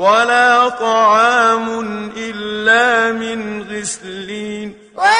ولا طعام إلا من غسلين. ولا